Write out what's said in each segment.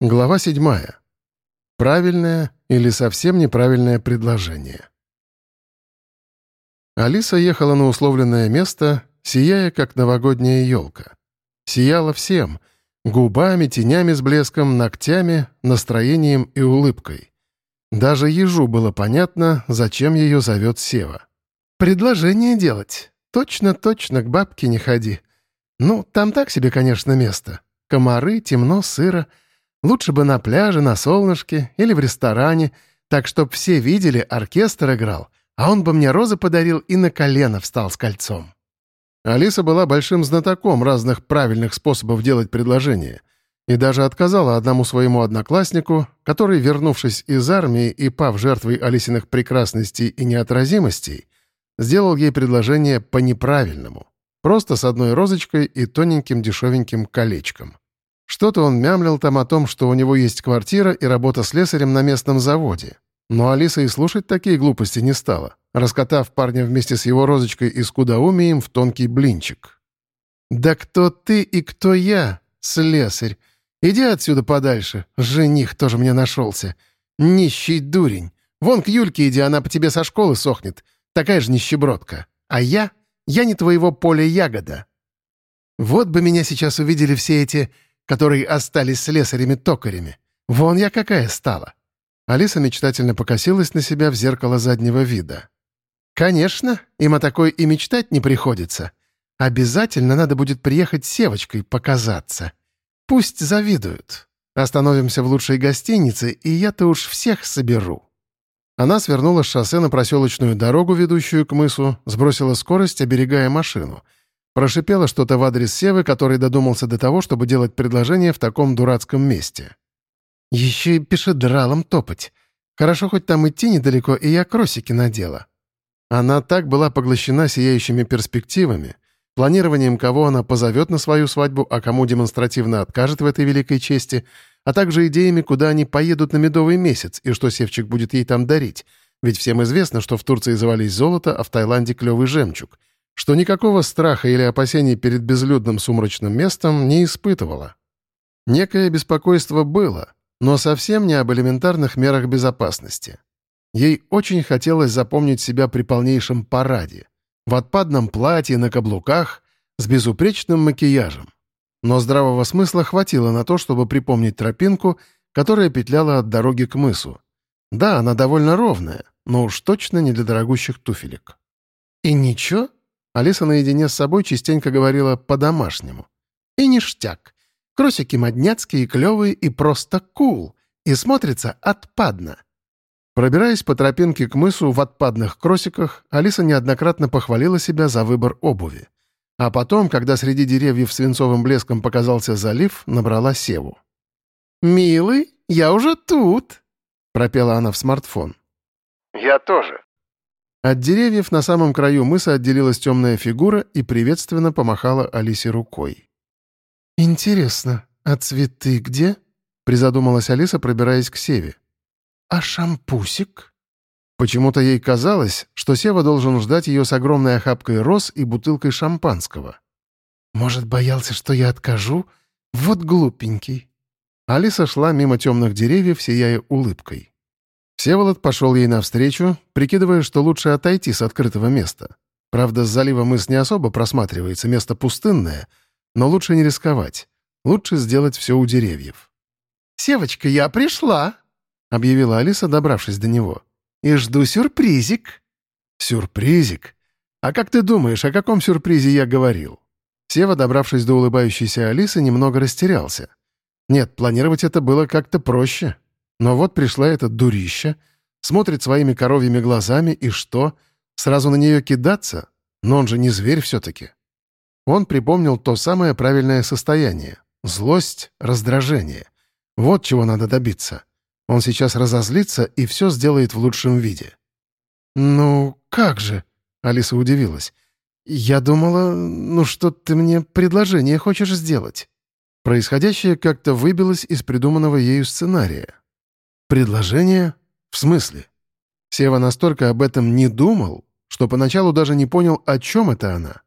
Глава седьмая. Правильное или совсем неправильное предложение. Алиса ехала на условленное место, сияя, как новогодняя елка. Сияла всем — губами, тенями с блеском, ногтями, настроением и улыбкой. Даже ежу было понятно, зачем ее зовет Сева. «Предложение делать. Точно-точно к бабке не ходи. Ну, там так себе, конечно, место. Комары, темно, сыро — Лучше бы на пляже, на солнышке или в ресторане, так чтоб все видели, оркестр играл, а он бы мне розы подарил и на колено встал с кольцом. Алиса была большим знатоком разных правильных способов делать предложения и даже отказала одному своему однокласснику, который, вернувшись из армии и пав жертвой Алисиных прекрасностей и неотразимостей, сделал ей предложение по неправильному, просто с одной розочкой и тоненьким дешевеньким колечком. Что-то он мямлил там о том, что у него есть квартира и работа слесарем на местном заводе. Но Алиса и слушать такие глупости не стала, раскатав парня вместе с его розочкой и скудоумием в тонкий блинчик. «Да кто ты и кто я, слесарь? Иди отсюда подальше, жених тоже мне нашелся. Нищий дурень. Вон к Юльке иди, она по тебе со школы сохнет. Такая же нищебродка. А я? Я не твоего поля ягода. Вот бы меня сейчас увидели все эти которые остались слесарями-токарями. Вон я какая стала!» Алиса мечтательно покосилась на себя в зеркало заднего вида. «Конечно, им о такой и мечтать не приходится. Обязательно надо будет приехать с Севочкой показаться. Пусть завидуют. Остановимся в лучшей гостинице, и я-то уж всех соберу». Она свернула с шоссе на проселочную дорогу, ведущую к мысу, сбросила скорость, оберегая машину — Прошипела что-то в адрес Севы, который додумался до того, чтобы делать предложение в таком дурацком месте. «Еще и пешедралом топать. Хорошо, хоть там идти недалеко, и я кросики надела». Она так была поглощена сияющими перспективами, планированием, кого она позовет на свою свадьбу, а кому демонстративно откажет в этой великой чести, а также идеями, куда они поедут на медовый месяц и что Севчик будет ей там дарить. Ведь всем известно, что в Турции завались золото, а в Таиланде клевый жемчуг — что никакого страха или опасений перед безлюдным сумрачным местом не испытывала. Некое беспокойство было, но совсем не об элементарных мерах безопасности. Ей очень хотелось запомнить себя при полнейшем параде, в отпадном платье, на каблуках, с безупречным макияжем. Но здравого смысла хватило на то, чтобы припомнить тропинку, которая петляла от дороги к мысу. Да, она довольно ровная, но уж точно не для дорогущих туфелек. «И ничего?» Алиса наедине с собой частенько говорила по-домашнему. «И ништяк. Кросики модняцкие, клевые и просто кул. И смотрится отпадно». Пробираясь по тропинке к мысу в отпадных кросиках, Алиса неоднократно похвалила себя за выбор обуви. А потом, когда среди деревьев свинцовым блеском показался залив, набрала севу. «Милый, я уже тут!» — пропела она в смартфон. «Я тоже», от деревьев на самом краю мыса отделилась темная фигура и приветственно помахала Алисе рукой. «Интересно, а цветы где?» — призадумалась Алиса, пробираясь к Севе. «А шампусик?» Почему-то ей казалось, что Сева должен ждать ее с огромной охапкой роз и бутылкой шампанского. «Может, боялся, что я откажу? Вот глупенький». Алиса шла мимо темных деревьев, сияя улыбкой. Всеволод пошел ей навстречу, прикидывая, что лучше отойти с открытого места. Правда, с залива мыс не особо просматривается, место пустынное, но лучше не рисковать. Лучше сделать все у деревьев. «Севочка, я пришла!» — объявила Алиса, добравшись до него. «И жду сюрпризик». «Сюрпризик? А как ты думаешь, о каком сюрпризе я говорил?» Сева, добравшись до улыбающейся Алисы, немного растерялся. Нет, планировать это было как-то проще. Но вот пришла эта дурища, смотрит своими коровьими глазами, и что? Сразу на нее кидаться? Но он же не зверь все-таки. Он припомнил то самое правильное состояние — злость, раздражение. Вот чего надо добиться. Он сейчас разозлится и все сделает в лучшем виде. «Ну, как же?» — Алиса удивилась. «Я думала, ну что ты мне предложение хочешь сделать?» Происходящее как-то выбилось из придуманного ею сценария. Предложение? В смысле? Сева настолько об этом не думал, что поначалу даже не понял, о чем это она.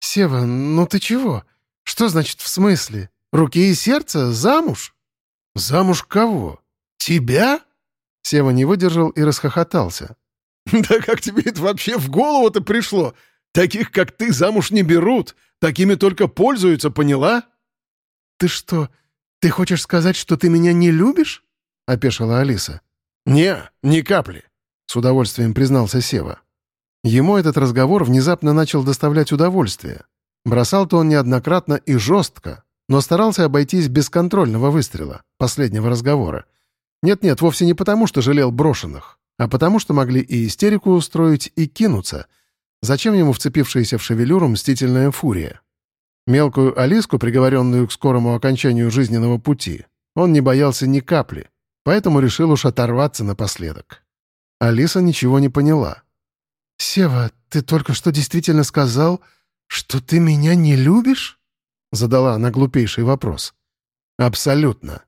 «Сева, ну ты чего? Что значит «в смысле»? Руки и сердце? Замуж?» «Замуж кого? Тебя?» Сева не выдержал и расхохотался. «Да как тебе это вообще в голову-то пришло? Таких, как ты, замуж не берут. Такими только пользуются, поняла?» «Ты что, ты хочешь сказать, что ты меня не любишь?» — опешила Алиса. «Не, ни капли», — с удовольствием признался Сева. Ему этот разговор внезапно начал доставлять удовольствие. Бросал-то он неоднократно и жестко, но старался обойтись без контрольного выстрела, последнего разговора. Нет-нет, вовсе не потому, что жалел брошенных, а потому, что могли и истерику устроить, и кинуться. Зачем ему вцепившаяся в шевелюру мстительная фурия? Мелкую Алиску, приговоренную к скорому окончанию жизненного пути, он не боялся ни капли, поэтому решил уж оторваться напоследок. Алиса ничего не поняла. «Сева, ты только что действительно сказал, что ты меня не любишь?» Задала она глупейший вопрос. «Абсолютно».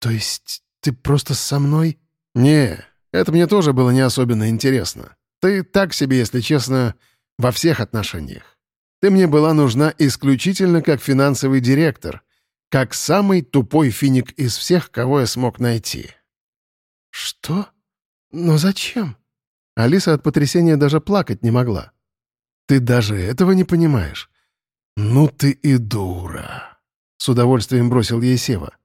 «То есть ты просто со мной...» «Не, это мне тоже было не особенно интересно. Ты так себе, если честно, во всех отношениях. Ты мне была нужна исключительно как финансовый директор, как самый тупой финик из всех, кого я смог найти». «Что? Но зачем?» Алиса от потрясения даже плакать не могла. «Ты даже этого не понимаешь? Ну ты и дура!» С удовольствием бросил ей Сева.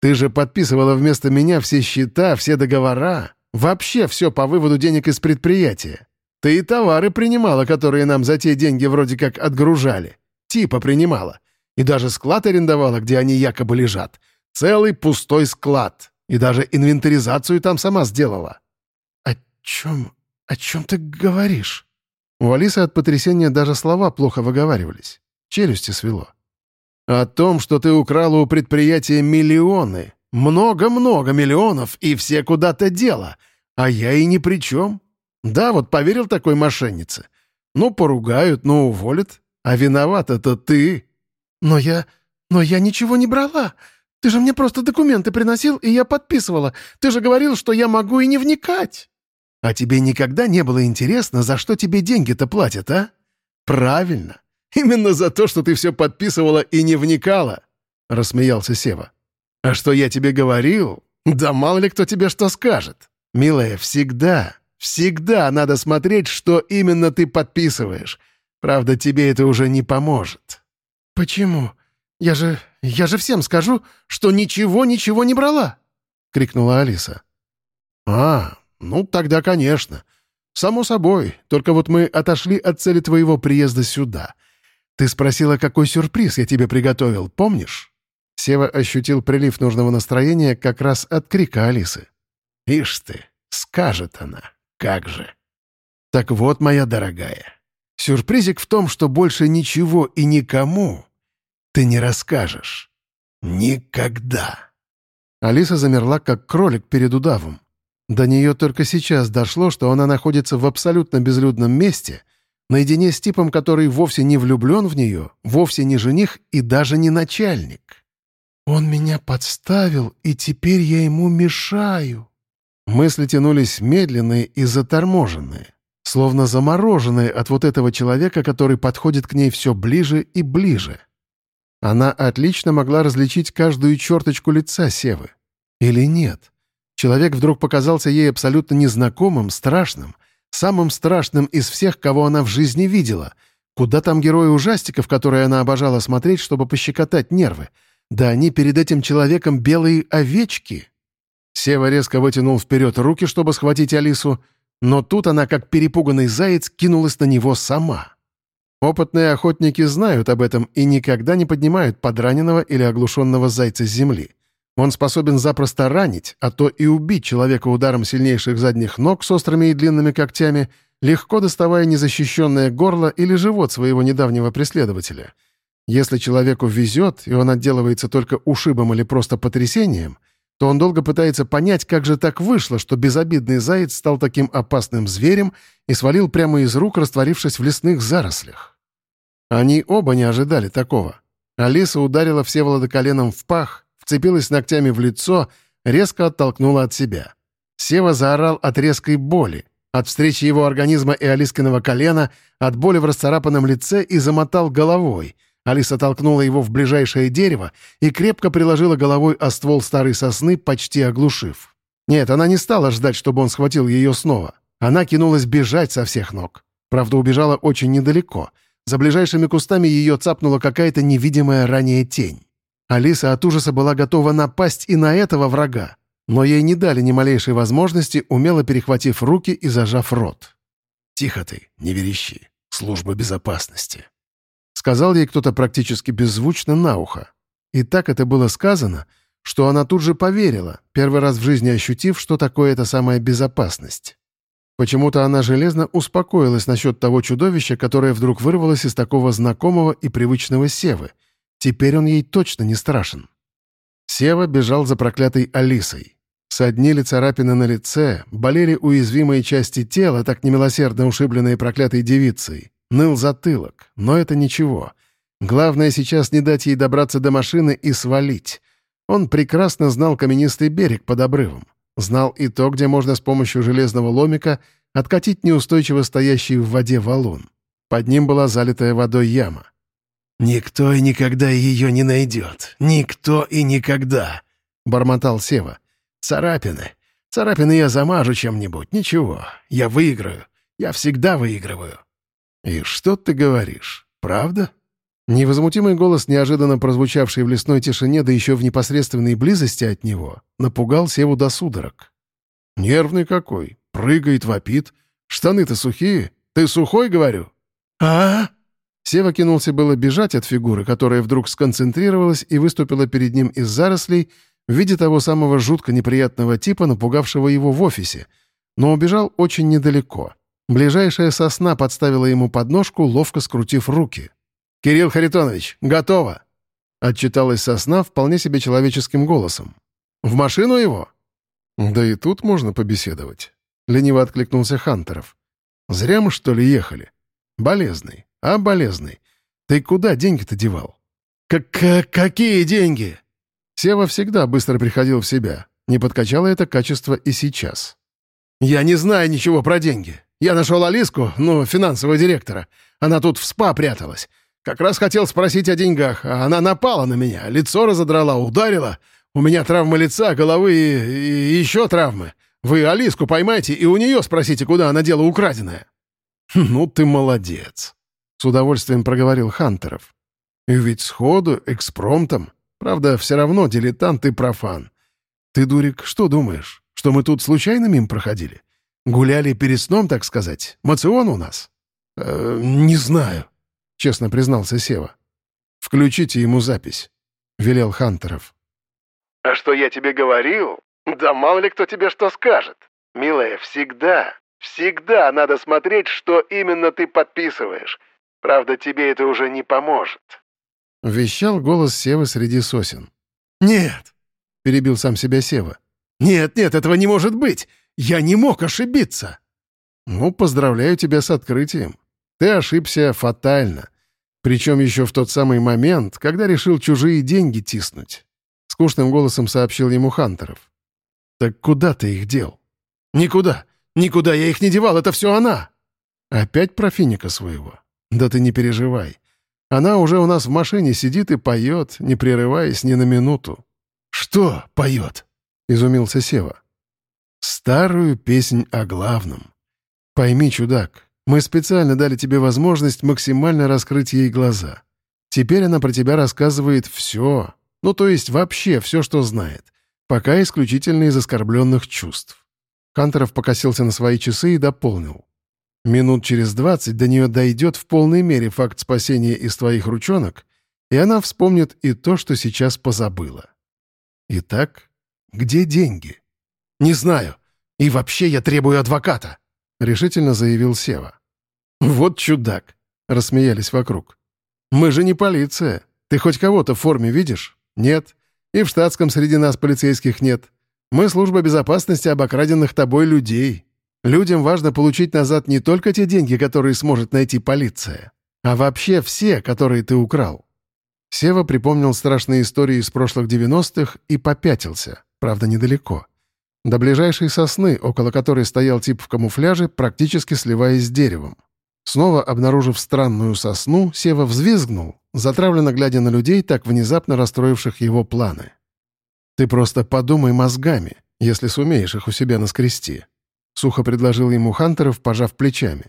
«Ты же подписывала вместо меня все счета, все договора, вообще все по выводу денег из предприятия. Ты и товары принимала, которые нам за те деньги вроде как отгружали. Типа принимала. И даже склад арендовала, где они якобы лежат. Целый пустой склад. И даже инвентаризацию там сама сделала». «О чем? О чем ты говоришь?» У Алисы от потрясения даже слова плохо выговаривались. Челюсти свело. «О том, что ты украла у предприятия миллионы. Много-много миллионов, и все куда-то дело. А я и ни при чем. Да, вот поверил такой мошеннице. Ну, поругают, ну, уволят. А виноват это ты». «Но я... но я ничего не брала. Ты же мне просто документы приносил, и я подписывала. Ты же говорил, что я могу и не вникать». А тебе никогда не было интересно, за что тебе деньги-то платят, а? Правильно. Именно за то, что ты все подписывала и не вникала, — рассмеялся Сева. А что я тебе говорил? Да мало ли кто тебе что скажет. Милая, всегда, всегда надо смотреть, что именно ты подписываешь. Правда, тебе это уже не поможет. Почему? Я же... я же всем скажу, что ничего-ничего не брала!» — крикнула Алиса. «А, «Ну, тогда, конечно. Само собой, только вот мы отошли от цели твоего приезда сюда. Ты спросила, какой сюрприз я тебе приготовил, помнишь?» Сева ощутил прилив нужного настроения как раз от крика Алисы. «Ишь ты, скажет она, как же!» «Так вот, моя дорогая, сюрпризик в том, что больше ничего и никому ты не расскажешь. Никогда!» Алиса замерла, как кролик перед удавом. До нее только сейчас дошло, что она находится в абсолютно безлюдном месте, наедине с типом, который вовсе не влюблен в нее, вовсе не жених и даже не начальник. «Он меня подставил, и теперь я ему мешаю». Мысли тянулись медленные и заторможенные, словно замороженные от вот этого человека, который подходит к ней все ближе и ближе. Она отлично могла различить каждую черточку лица Севы. Или нет? Человек вдруг показался ей абсолютно незнакомым, страшным, самым страшным из всех, кого она в жизни видела. Куда там герои ужастиков, которые она обожала смотреть, чтобы пощекотать нервы? Да они перед этим человеком белые овечки. Сева резко вытянул вперед руки, чтобы схватить Алису, но тут она, как перепуганный заяц, кинулась на него сама. Опытные охотники знают об этом и никогда не поднимают подраненного или оглушенного зайца с земли. Он способен запросто ранить, а то и убить человека ударом сильнейших задних ног с острыми и длинными когтями, легко доставая незащищенное горло или живот своего недавнего преследователя. Если человеку везет, и он отделывается только ушибом или просто потрясением, то он долго пытается понять, как же так вышло, что безобидный заяц стал таким опасным зверем и свалил прямо из рук, растворившись в лесных зарослях. Они оба не ожидали такого. Алиса ударила Всеволода коленом в пах, вцепилась ногтями в лицо, резко оттолкнула от себя. Сева заорал от резкой боли, от встречи его организма и Алискиного колена, от боли в расцарапанном лице и замотал головой, Алиса толкнула его в ближайшее дерево и крепко приложила головой о ствол старой сосны, почти оглушив. Нет, она не стала ждать, чтобы он схватил ее снова. Она кинулась бежать со всех ног. Правда, убежала очень недалеко. За ближайшими кустами ее цапнула какая-то невидимая ранее тень. Алиса от ужаса была готова напасть и на этого врага, но ей не дали ни малейшей возможности, умело перехватив руки и зажав рот. «Тихо ты, не верещи. Служба безопасности», Сказал ей кто-то практически беззвучно на ухо. И так это было сказано, что она тут же поверила, первый раз в жизни ощутив, что такое эта самая безопасность. Почему-то она железно успокоилась насчет того чудовища, которое вдруг вырвалось из такого знакомого и привычного Севы. Теперь он ей точно не страшен. Сева бежал за проклятой Алисой. Соднили царапины на лице, болели уязвимые части тела, так немилосердно ушибленные проклятой девицей. Ныл затылок, но это ничего. Главное сейчас не дать ей добраться до машины и свалить. Он прекрасно знал каменистый берег под обрывом. Знал и то, где можно с помощью железного ломика откатить неустойчиво стоящий в воде валун. Под ним была залитая водой яма. «Никто и никогда ее не найдет. Никто и никогда», — бормотал Сева. «Царапины. Царапины я замажу чем-нибудь. Ничего. Я выиграю. Я всегда выигрываю». «И что ты говоришь? Правда?» Невозмутимый голос, неожиданно прозвучавший в лесной тишине, да еще в непосредственной близости от него, напугал Севу до судорог. «Нервный какой. Прыгает, вопит. Штаны-то сухие. Ты сухой, говорю?» а, -а, Сева кинулся было бежать от фигуры, которая вдруг сконцентрировалась и выступила перед ним из зарослей в виде того самого жутко неприятного типа, напугавшего его в офисе, но убежал очень недалеко — Ближайшая сосна подставила ему подножку, ловко скрутив руки. «Кирилл Харитонович, готово!» Отчиталась сосна вполне себе человеческим голосом. «В машину его?» «Да и тут можно побеседовать», — лениво откликнулся Хантеров. «Зря мы, что ли, ехали? Болезный, а болезный. Ты куда деньги-то девал?» «Как «Какие деньги?» Сева всегда быстро приходил в себя. Не подкачало это качество и сейчас. «Я не знаю ничего про деньги. Я нашел Алиску, ну, финансового директора. Она тут в спа пряталась. Как раз хотел спросить о деньгах, а она напала на меня, лицо разодрала, ударила. У меня травма лица, головы и, и еще травмы. Вы Алиску поймайте и у нее спросите, куда она дело украденное». «Ну ты молодец», — с удовольствием проговорил Хантеров. «И ведь сходу, экспромтом. Правда, все равно дилетант и профан. Ты, дурик, что думаешь, что мы тут случайно мимо проходили? Гуляли перед сном, так сказать? Мацион у нас?» э, «Не знаю», — честно признался Сева. «Включите ему запись», — велел Хантеров. «А что я тебе говорил? Да мало ли кто тебе что скажет. Милая, всегда, всегда надо смотреть, что именно ты подписываешь. Правда, тебе это уже не поможет». Вещал голос Севы среди сосен. «Нет», — перебил сам себя Сева. «Нет, нет, этого не может быть! Я не мог ошибиться!» «Ну, поздравляю тебя с открытием. Ты ошибся фатально. Причем еще в тот самый момент, когда решил чужие деньги тиснуть», — скучным голосом сообщил ему Хантеров. «Так куда ты их дел?» «Никуда. Никуда я их не девал. Это все она». «Опять про финика своего? Да ты не переживай. Она уже у нас в машине сидит и поет, не прерываясь ни на минуту». «Что поет?» — изумился Сева. Старую песнь о главном. Пойми, чудак, мы специально дали тебе возможность максимально раскрыть ей глаза. Теперь она про тебя рассказывает все, ну то есть вообще все, что знает, пока исключительно из оскорбленных чувств. Канторов покосился на свои часы и дополнил. Минут через двадцать до нее дойдет в полной мере факт спасения из твоих ручонок, и она вспомнит и то, что сейчас позабыла. Итак, где деньги? «Не знаю. И вообще я требую адвоката», — решительно заявил Сева. «Вот чудак», — рассмеялись вокруг. «Мы же не полиция. Ты хоть кого-то в форме видишь? Нет. И в штатском среди нас полицейских нет. Мы служба безопасности обокраденных тобой людей. Людям важно получить назад не только те деньги, которые сможет найти полиция, а вообще все, которые ты украл». Сева припомнил страшные истории из прошлых 90-х и попятился, правда, недалеко. До ближайшей сосны, около которой стоял тип в камуфляже, практически сливаясь с деревом. Снова обнаружив странную сосну, Сева взвизгнул, затравленно глядя на людей, так внезапно расстроивших его планы. «Ты просто подумай мозгами, если сумеешь их у себя наскрести», — сухо предложил ему Хантеров, пожав плечами.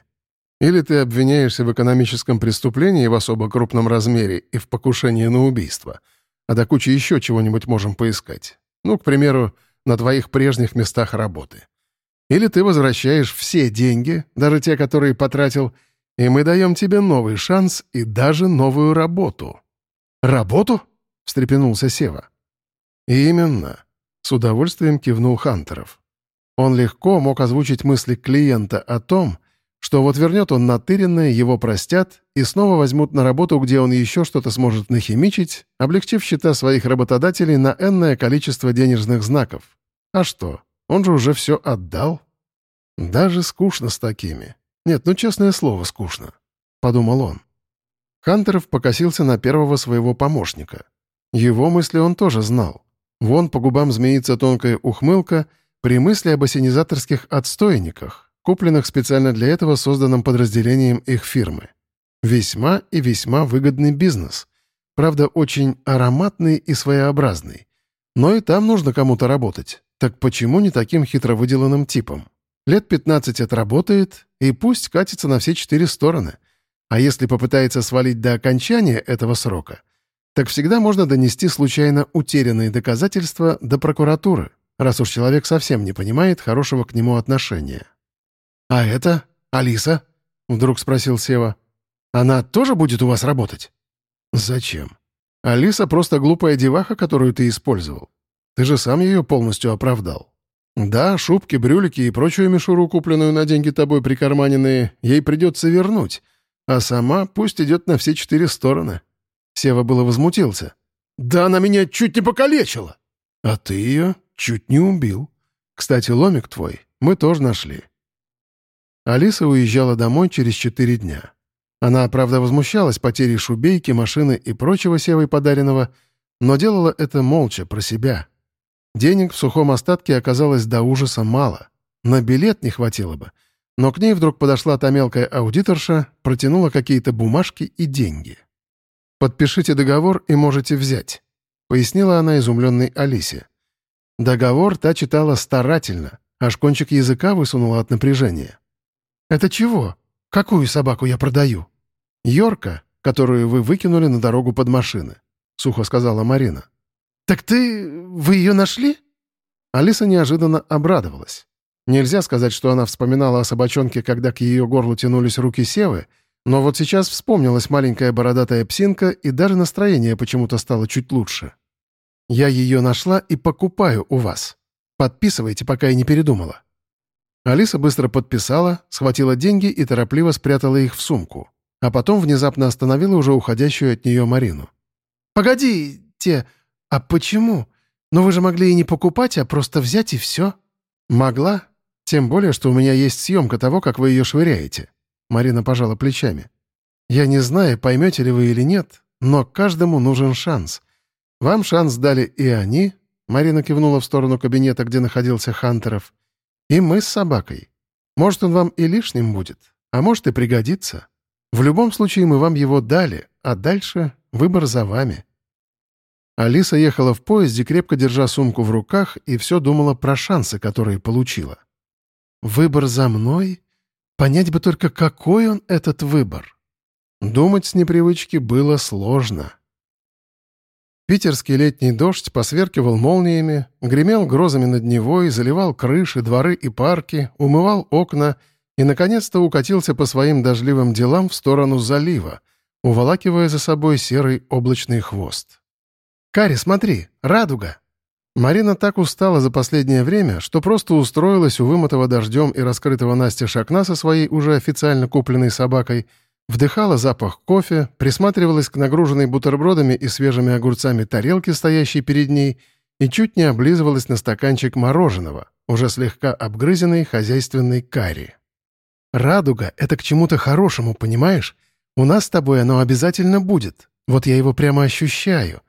«Или ты обвиняешься в экономическом преступлении в особо крупном размере и в покушении на убийство, а до кучи еще чего-нибудь можем поискать. Ну, к примеру, на твоих прежних местах работы. Или ты возвращаешь все деньги, даже те, которые потратил, и мы даем тебе новый шанс и даже новую работу». «Работу?» — встрепенулся Сева. «Именно», — с удовольствием кивнул Хантеров. Он легко мог озвучить мысли клиента о том, что вот вернет он натыренное, его простят и снова возьмут на работу, где он еще что-то сможет нахимичить, облегчив счета своих работодателей на энное количество денежных знаков. А что, он же уже все отдал. Даже скучно с такими. Нет, ну честное слово, скучно. Подумал он. Хантеров покосился на первого своего помощника. Его мысли он тоже знал. Вон по губам змеится тонкая ухмылка при мысли об осенизаторских отстойниках, купленных специально для этого созданным подразделением их фирмы. Весьма и весьма выгодный бизнес. Правда, очень ароматный и своеобразный. Но и там нужно кому-то работать. Так почему не таким хитро выделанным типом? Лет 15 отработает, и пусть катится на все четыре стороны. А если попытается свалить до окончания этого срока, так всегда можно донести случайно утерянные доказательства до прокуратуры, раз уж человек совсем не понимает хорошего к нему отношения. «А это? Алиса?» — вдруг спросил Сева. «Она тоже будет у вас работать?» «Зачем? Алиса просто глупая деваха, которую ты использовал. Ты же сам ее полностью оправдал. Да, шубки, брюлики и прочую мишуру, купленную на деньги тобой прикарманенные, ей придется вернуть, а сама пусть идет на все четыре стороны». Сева было возмутился. «Да она меня чуть не покалечила!» «А ты ее чуть не убил. Кстати, ломик твой мы тоже нашли». Алиса уезжала домой через четыре дня. Она, правда, возмущалась потерей шубейки, машины и прочего Севой подаренного, но делала это молча, про себя. Денег в сухом остатке оказалось до ужаса мало. На билет не хватило бы. Но к ней вдруг подошла та мелкая аудиторша, протянула какие-то бумажки и деньги. «Подпишите договор и можете взять», — пояснила она изумленной Алисе. Договор та читала старательно, аж кончик языка высунула от напряжения. «Это чего? Какую собаку я продаю?» «Йорка, которую вы выкинули на дорогу под машины», — сухо сказала Марина. «Так ты... вы ее нашли?» Алиса неожиданно обрадовалась. Нельзя сказать, что она вспоминала о собачонке, когда к ее горлу тянулись руки Севы, но вот сейчас вспомнилась маленькая бородатая псинка, и даже настроение почему-то стало чуть лучше. «Я ее нашла и покупаю у вас. Подписывайте, пока я не передумала». Алиса быстро подписала, схватила деньги и торопливо спрятала их в сумку, а потом внезапно остановила уже уходящую от нее Марину. «Погодите, «А почему? Но вы же могли и не покупать, а просто взять и все». «Могла. Тем более, что у меня есть съемка того, как вы ее швыряете». Марина пожала плечами. «Я не знаю, поймете ли вы или нет, но каждому нужен шанс. Вам шанс дали и они», — Марина кивнула в сторону кабинета, где находился Хантеров, «и мы с собакой. Может, он вам и лишним будет, а может и пригодится. В любом случае мы вам его дали, а дальше выбор за вами». Алиса ехала в поезде, крепко держа сумку в руках, и все думала про шансы, которые получила. «Выбор за мной? Понять бы только, какой он, этот выбор». Думать с непривычки было сложно. Питерский летний дождь посверкивал молниями, гремел грозами над Невой, заливал крыши, дворы и парки, умывал окна и, наконец-то, укатился по своим дождливым делам в сторону залива, уволакивая за собой серый облачный хвост. «Кари, смотри, радуга!» Марина так устала за последнее время, что просто устроилась у вымытого дождем и раскрытого Насти окна со своей уже официально купленной собакой, вдыхала запах кофе, присматривалась к нагруженной бутербродами и свежими огурцами тарелке, стоящей перед ней, и чуть не облизывалась на стаканчик мороженого, уже слегка обгрызенной хозяйственной карри. «Радуга — это к чему-то хорошему, понимаешь? У нас с тобой оно обязательно будет. Вот я его прямо ощущаю.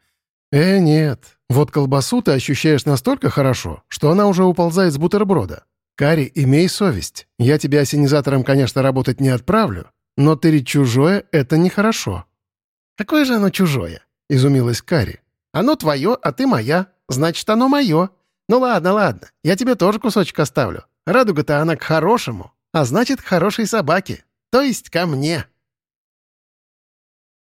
«Э, нет. Вот колбасу ты ощущаешь настолько хорошо, что она уже уползает с бутерброда. Кари, имей совесть. Я тебя осенизатором, конечно, работать не отправлю, но тырить чужое — это нехорошо». «Какое же оно чужое?» — изумилась Кари. «Оно твое, а ты моя. Значит, оно мое. Ну ладно, ладно, я тебе тоже кусочек оставлю. Радуга-то она к хорошему, а значит, к хорошей собаке. То есть ко мне».